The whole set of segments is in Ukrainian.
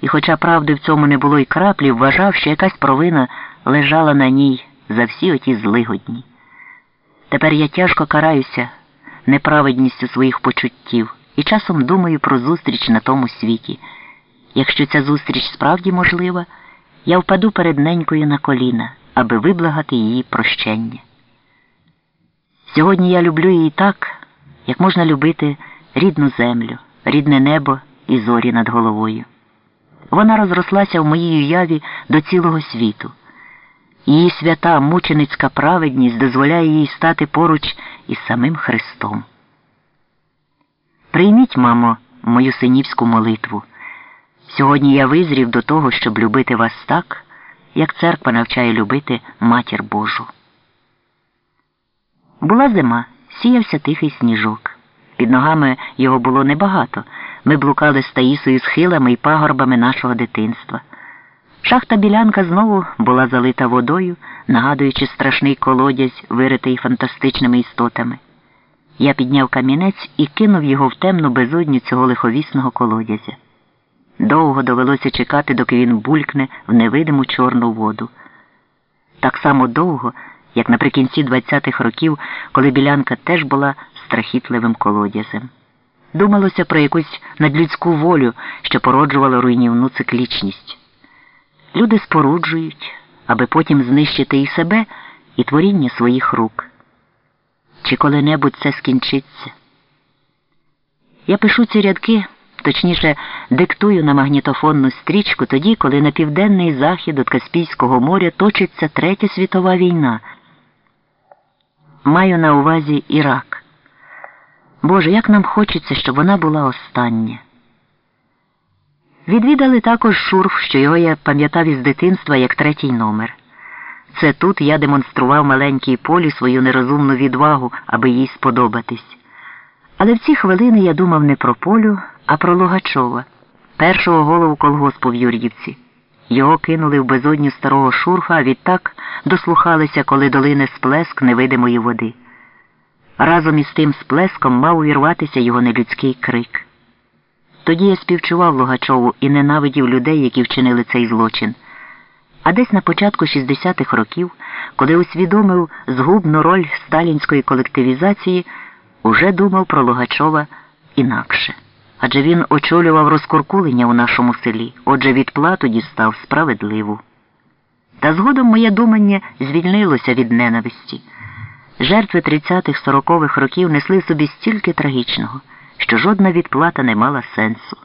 І, хоча правди в цьому не було й краплі, вважав, що якась провина лежала на ній за всі оті злигодні. Тепер я тяжко караюся неправедністю своїх почуттів і часом думаю про зустріч на тому світі. Якщо ця зустріч справді можлива, я впаду перед ненькою на коліна, аби виблагати її прощення. Сьогодні я люблю її так, як можна любити рідну землю, рідне небо і зорі над головою. Вона розрослася в моїй уяві до цілого світу. Її свята мученицька праведність дозволяє їй стати поруч із самим Христом. Прийміть, мамо, мою синівську молитву. Сьогодні я визрів до того, щоб любити вас так, як церква навчає любити матір Божу. Була зима, сіявся тихий сніжок. Під ногами його було небагато. Ми блукали з Таїсою схилами і пагорбами нашого дитинства. Шахта білянка знову була залита водою, нагадуючи страшний колодязь, виритий фантастичними істотами. Я підняв камінець і кинув його в темну безодню цього лиховісного колодязя. Довго довелося чекати, доки він булькне в невидиму чорну воду. Так само довго, як наприкінці 20-х років, коли білянка теж була страхітливим колодязем. Думалося про якусь надлюдську волю, що породжувала руйнівну циклічність. Люди споруджують, аби потім знищити і себе, і творіння своїх рук. Чи коли-небудь це скінчиться? Я пишу ці рядки, точніше, диктую на магнітофонну стрічку тоді, коли на південний захід від Каспійського моря точиться Третя світова війна. Маю на увазі Ірак. Боже, як нам хочеться, щоб вона була остання. Відвідали також шурф, що його я пам'ятав із дитинства як третій номер. Це тут я демонстрував маленькій полі свою нерозумну відвагу, аби їй сподобатись. Але в ці хвилини я думав не про полю, а про Логачова, першого голову колгоспу в Юр'ївці. Його кинули в безодню старого шурфа, а відтак дослухалися, коли долине сплеск невидимої води. Разом із тим сплеском мав увірватися його нелюдський крик. Тоді я співчував Логачову і ненавидів людей, які вчинили цей злочин. А десь на початку 60-х років, коли усвідомив згубну роль сталінської колективізації, уже думав про Логачова інакше. Адже він очолював розкуркулення у нашому селі, отже відплату дістав справедливу. Та згодом моє думання звільнилося від ненависті. Жертви 30-х, 40-х років несли собі стільки трагічного, що жодна відплата не мала сенсу.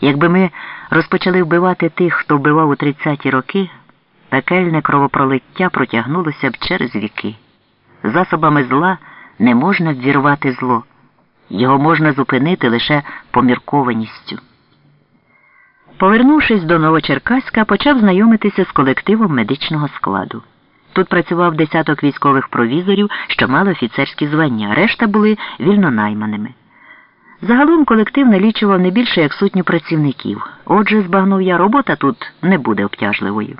Якби ми розпочали вбивати тих, хто вбивав у 30-ті роки, пекельне кровопролиття протягнулося б через віки. Засобами зла не можна ввірвати зло, його можна зупинити лише поміркованістю. Повернувшись до Новочеркаська, почав знайомитися з колективом медичного складу. Тут працював десяток військових провізорів, що мали офіцерські звання, решта були вільнонайманими. Загалом колектив налічував не більше як сотню працівників. Отже, збагнув я, робота тут не буде обтяжливою.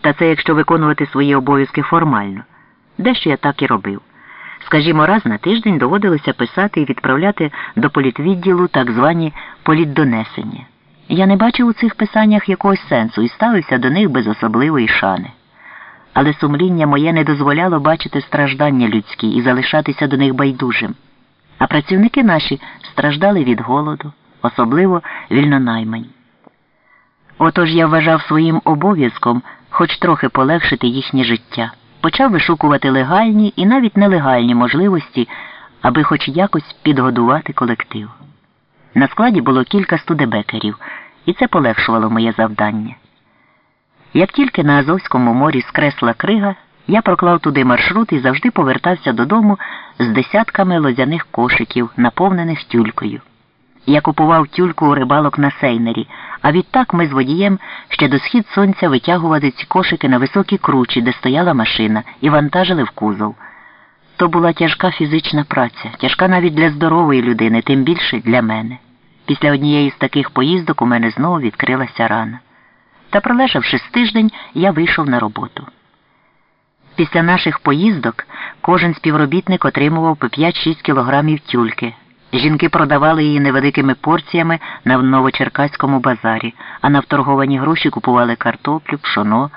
Та це якщо виконувати свої обов'язки формально. Дещо я так і робив. Скажімо, раз на тиждень доводилося писати і відправляти до політвідділу так звані політдонесення. Я не бачив у цих писаннях якогось сенсу і ставився до них без особливої шани. Але сумління моє не дозволяло бачити страждання людські і залишатися до них байдужим. А працівники наші страждали від голоду, особливо вільнонаймані. Отож я вважав своїм обов'язком хоч трохи полегшити їхнє життя, почав вишукувати легальні і навіть нелегальні можливості, аби хоч якось підгодувати колектив. На складі було кілька студебекерів, і це полегшувало моє завдання. Як тільки на Азовському морі скресла крига, я проклав туди маршрут і завжди повертався додому з десятками лозяних кошиків, наповнених тюлькою. Я купував тюльку у рибалок на сейнері, а відтак ми з водієм ще до схід сонця витягували ці кошики на високій кручі, де стояла машина, і вантажили в кузов. То була тяжка фізична праця, тяжка навіть для здорової людини, тим більше для мене. Після однієї з таких поїздок у мене знову відкрилася рана. Та пролежавши з тиждень, я вийшов на роботу. Після наших поїздок кожен співробітник отримував по 5-6 кілограмів тюльки, Жінки продавали її невеликими порціями на новочеркаському базарі, а на вторговані гроші купували картоплю, пшоно,